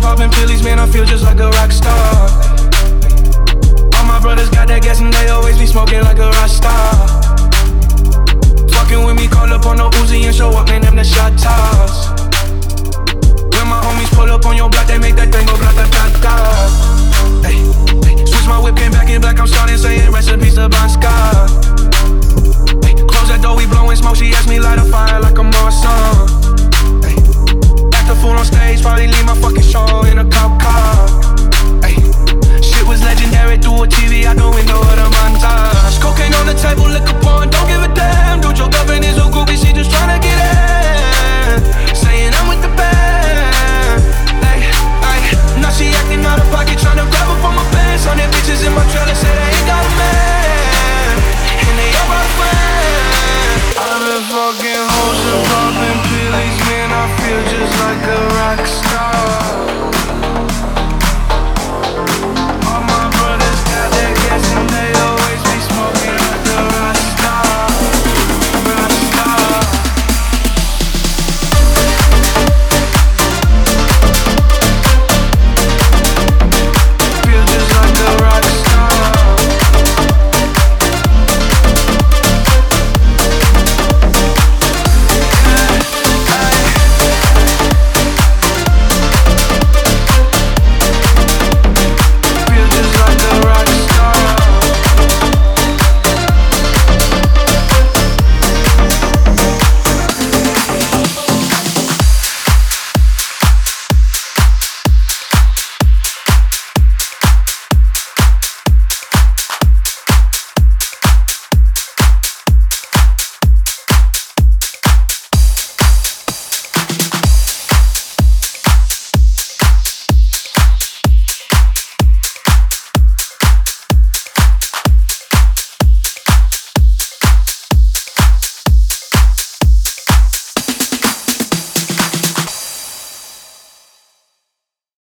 popping pillies, man, I feel just like a rock star. like a rock star.